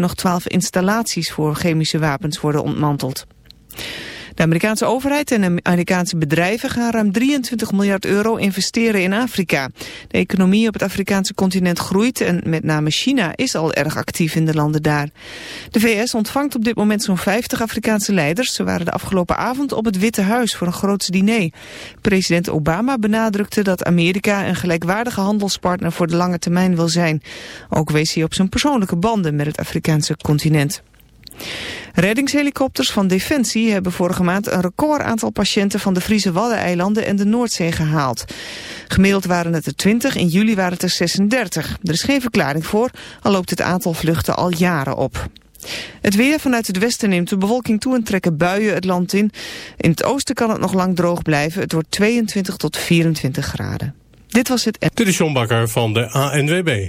moeten nog twaalf installaties voor chemische wapens worden ontmanteld. De Amerikaanse overheid en Amerikaanse bedrijven gaan ruim 23 miljard euro investeren in Afrika. De economie op het Afrikaanse continent groeit en met name China is al erg actief in de landen daar. De VS ontvangt op dit moment zo'n 50 Afrikaanse leiders. Ze waren de afgelopen avond op het Witte Huis voor een groot diner. President Obama benadrukte dat Amerika een gelijkwaardige handelspartner voor de lange termijn wil zijn. Ook wees hij op zijn persoonlijke banden met het Afrikaanse continent. Reddingshelikopters van Defensie hebben vorige maand een record aantal patiënten van de Friese Waddeneilanden en de Noordzee gehaald. Gemiddeld waren het er 20, in juli waren het er 36. Er is geen verklaring voor, al loopt het aantal vluchten al jaren op. Het weer vanuit het westen neemt de bewolking toe en trekken buien het land in. In het oosten kan het nog lang droog blijven. Het wordt 22 tot 24 graden. Dit was het... Dit is John van de ANWB.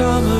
summer.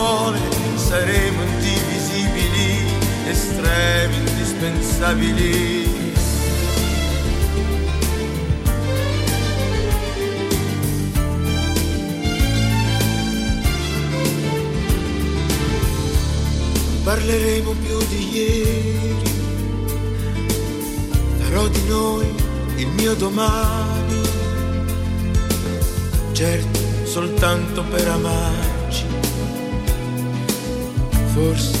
Estremi, indispensabili. Parleremo più di ieri, farò di noi il mio domani, certo soltanto per amarci, forse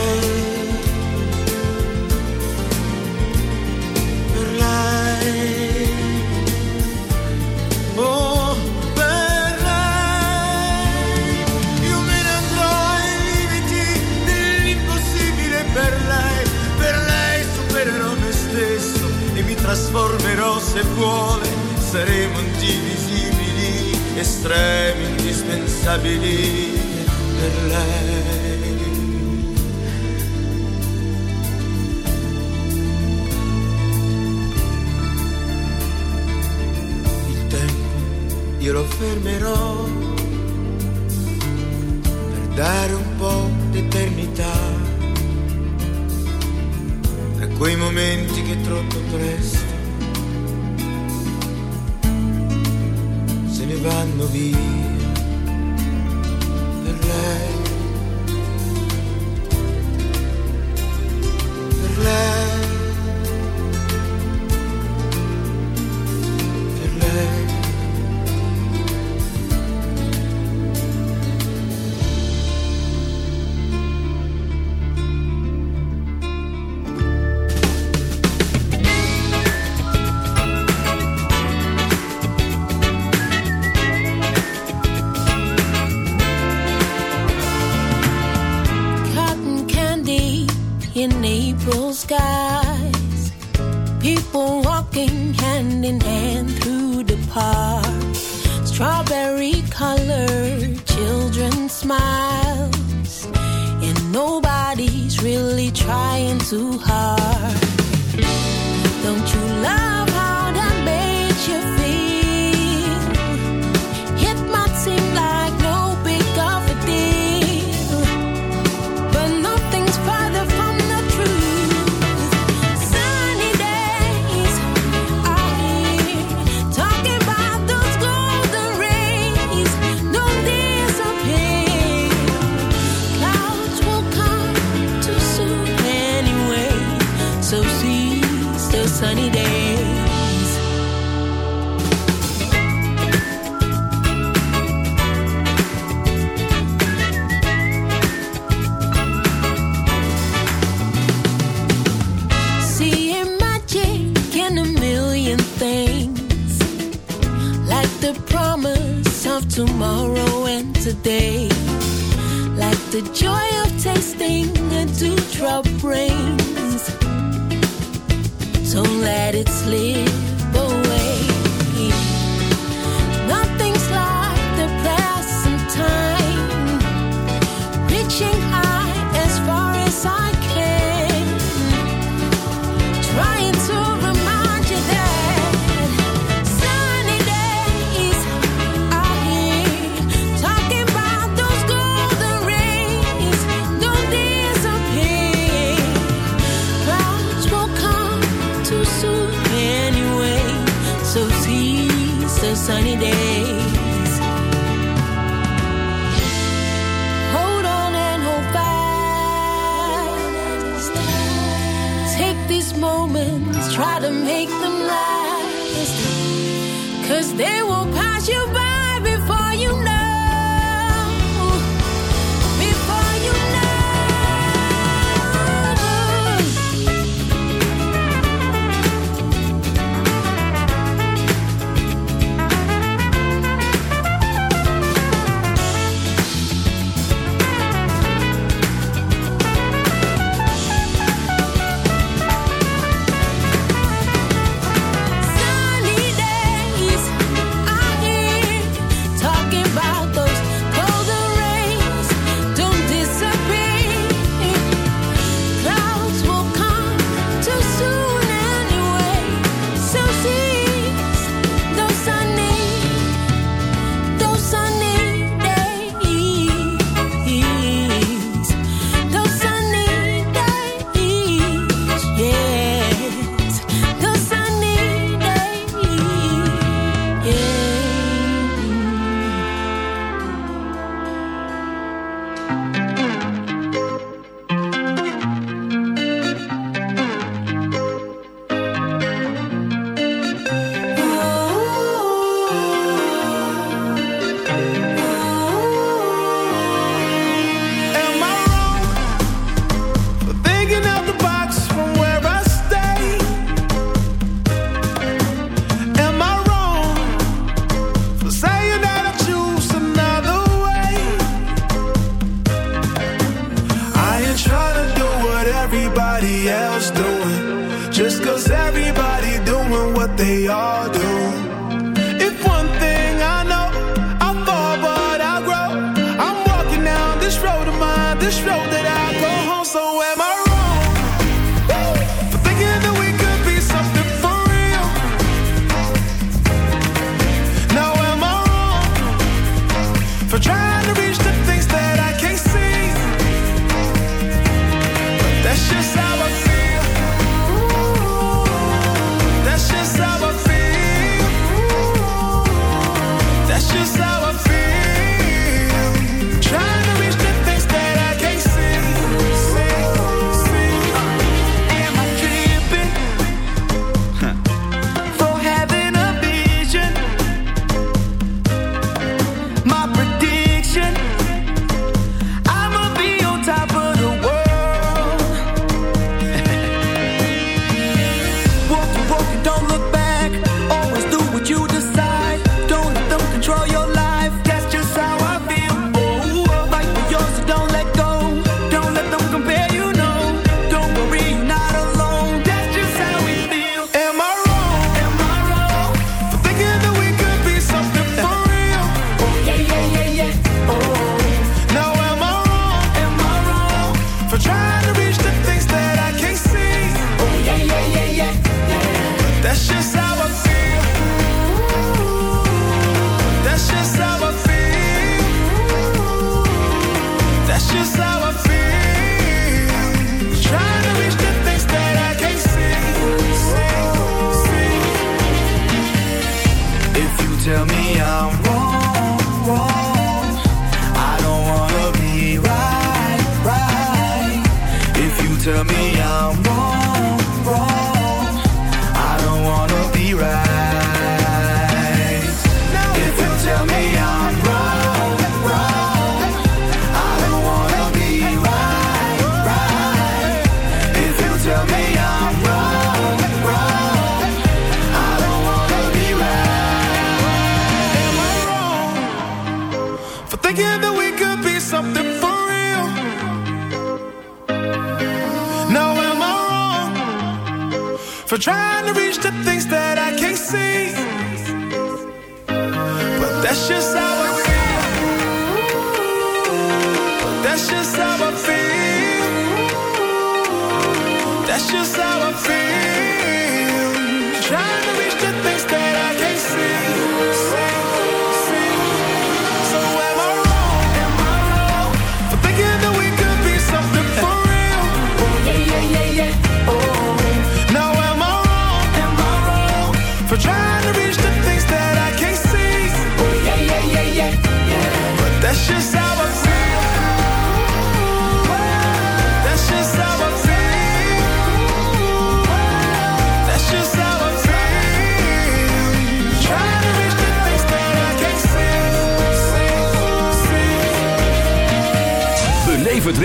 Se vuole. Saremo indivisibili, estremi, indispensabili per lei. il tempo io lo fermerò per dare un po' d'eternità a quei momenti che troppo presto Be.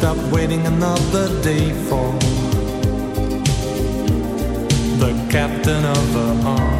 stop waiting another day for the captain of the army.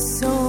so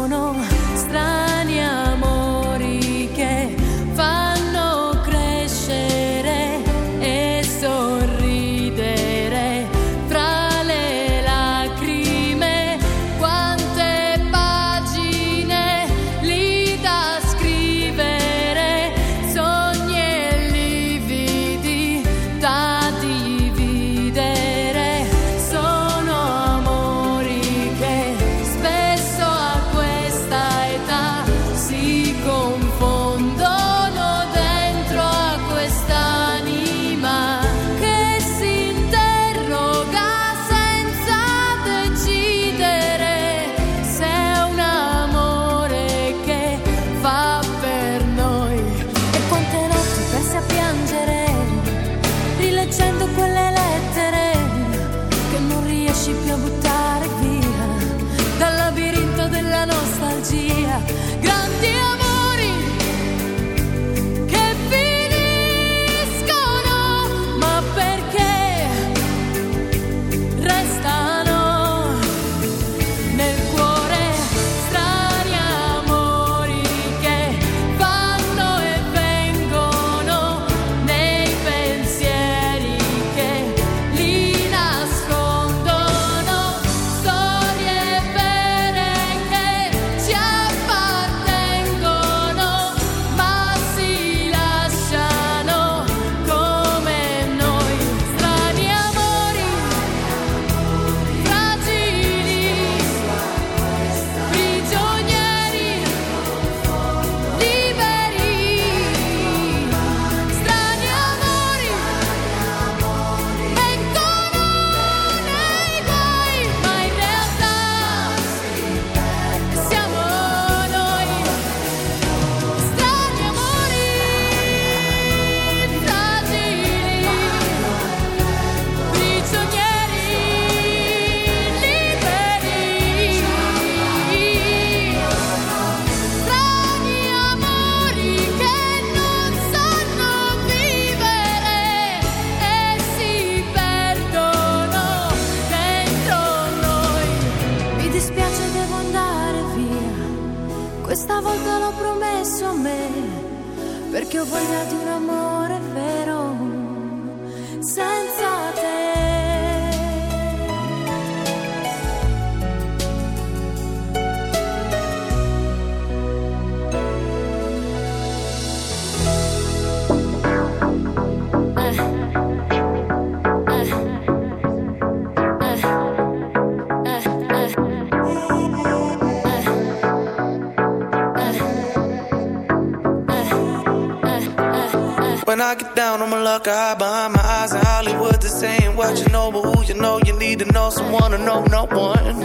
I get down, I'ma look high behind my eyes in Hollywood. This ain't what you know, but who you know, you need to know someone to know no one.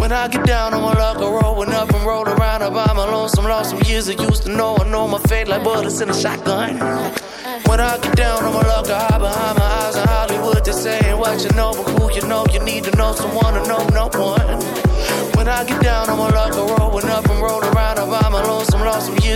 When I get down, I'ma look a rolling up and roll around. By my lonesome, lost some years I used to know. I know my fate like bullets in a shotgun. When I get down, I'ma look high behind my eyes in Hollywood. This ain't what you know, but who you know, you need to know someone to know no one.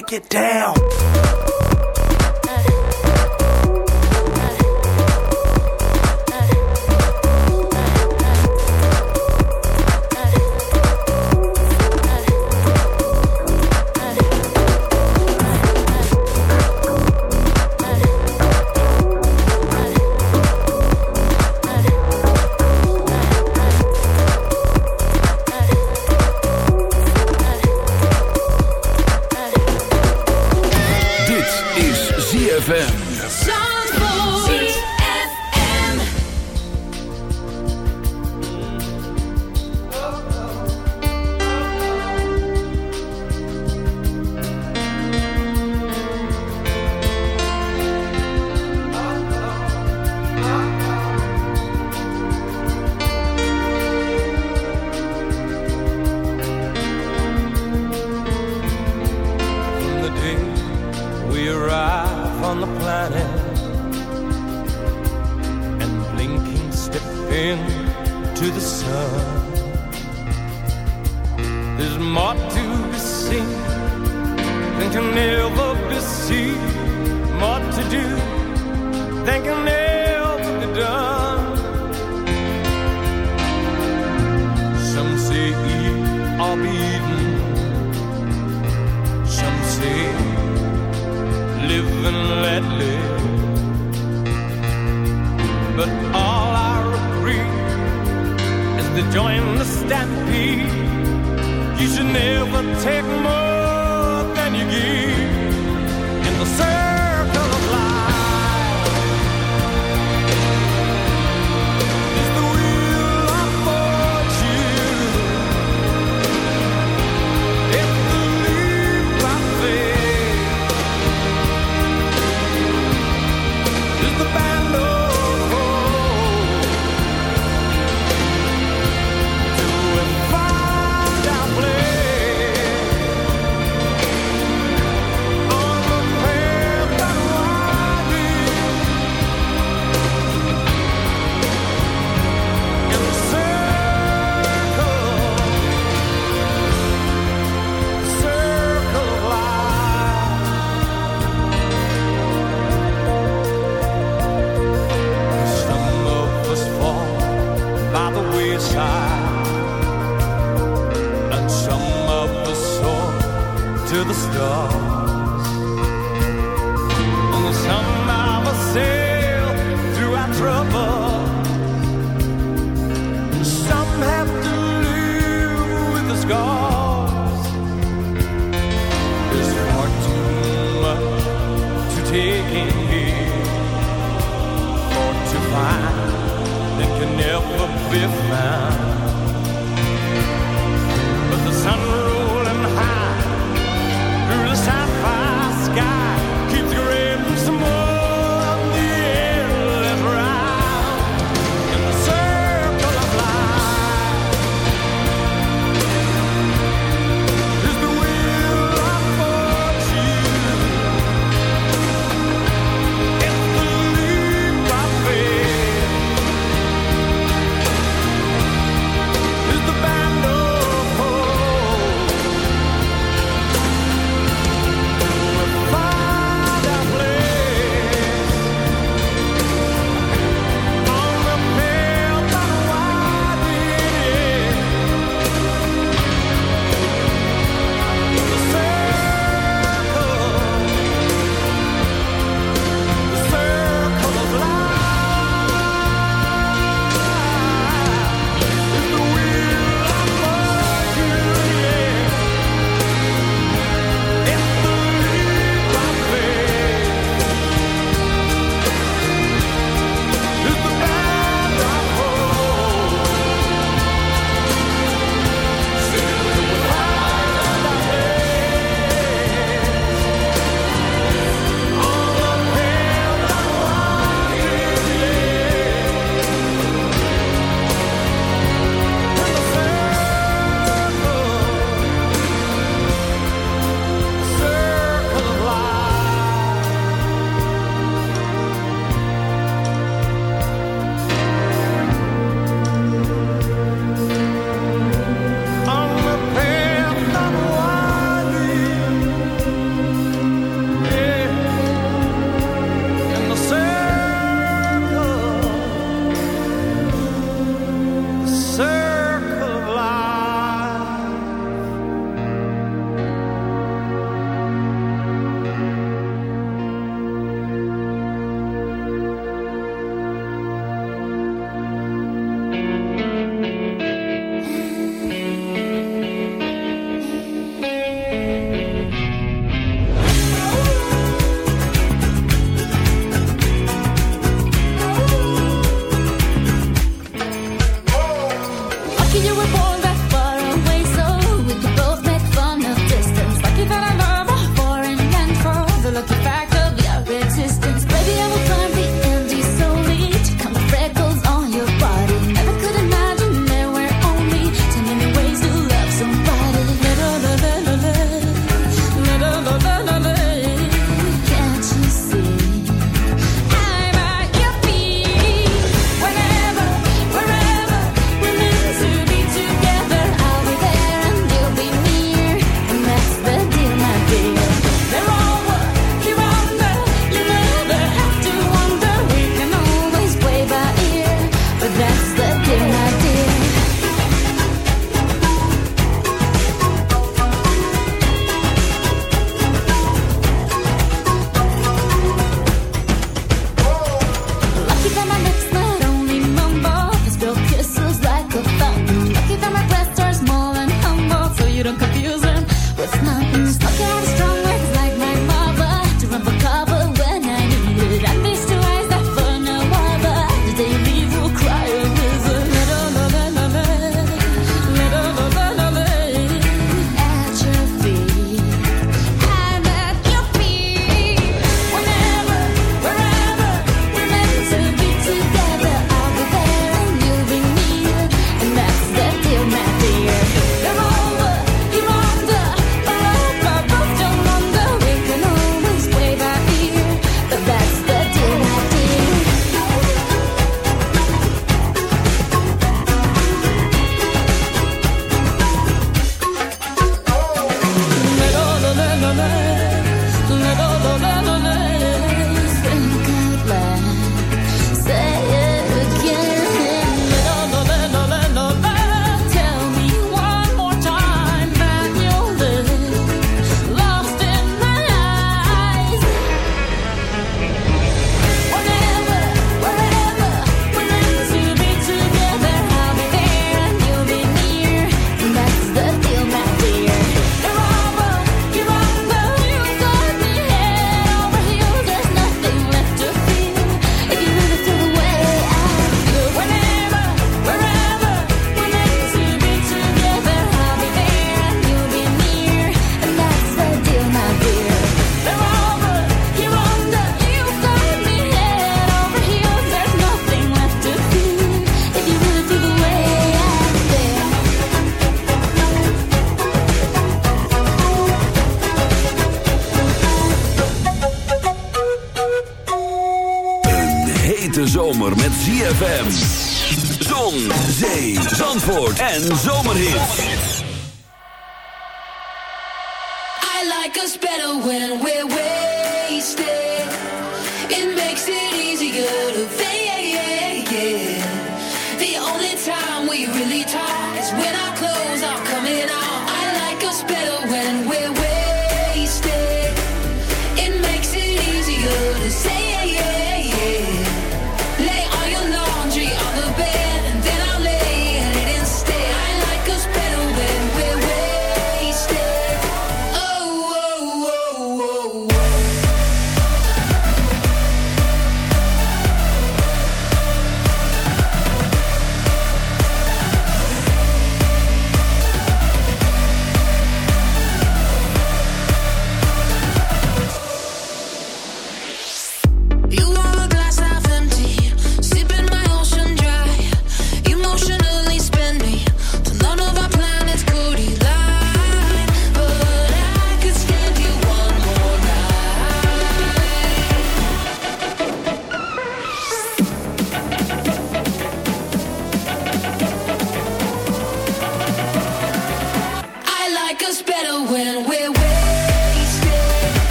Take it down. living let live. But all I reprieve is to join the stampede. You should never take more.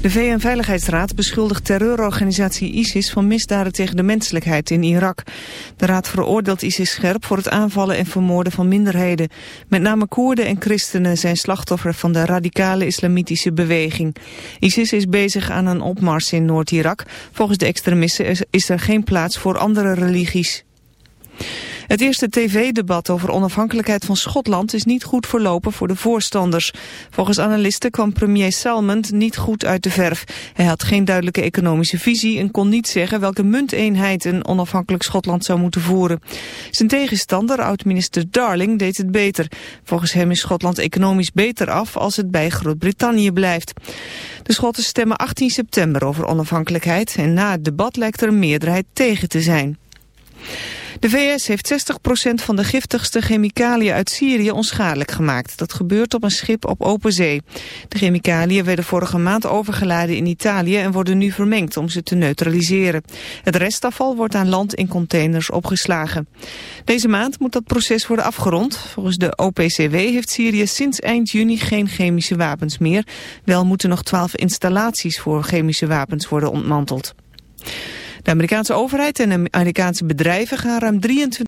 De VN-veiligheidsraad beschuldigt terreurorganisatie ISIS van misdaden tegen de menselijkheid in Irak. De raad veroordeelt ISIS scherp voor het aanvallen en vermoorden van minderheden. Met name Koerden en christenen zijn slachtoffer van de radicale islamitische beweging. ISIS is bezig aan een opmars in Noord-Irak. Volgens de extremisten is er geen plaats voor andere religies. Het eerste tv-debat over onafhankelijkheid van Schotland is niet goed verlopen voor de voorstanders. Volgens analisten kwam premier Salmond niet goed uit de verf. Hij had geen duidelijke economische visie en kon niet zeggen welke munteenheid een onafhankelijk Schotland zou moeten voeren. Zijn tegenstander, oud-minister Darling, deed het beter. Volgens hem is Schotland economisch beter af als het bij Groot-Brittannië blijft. De Schotten stemmen 18 september over onafhankelijkheid en na het debat lijkt er een meerderheid tegen te zijn. De VS heeft 60% van de giftigste chemicaliën uit Syrië onschadelijk gemaakt. Dat gebeurt op een schip op open zee. De chemicaliën werden vorige maand overgeladen in Italië en worden nu vermengd om ze te neutraliseren. Het restafval wordt aan land in containers opgeslagen. Deze maand moet dat proces worden afgerond. Volgens de OPCW heeft Syrië sinds eind juni geen chemische wapens meer. Wel moeten nog 12 installaties voor chemische wapens worden ontmanteld. De Amerikaanse overheid en Amerikaanse bedrijven gaan ruim 23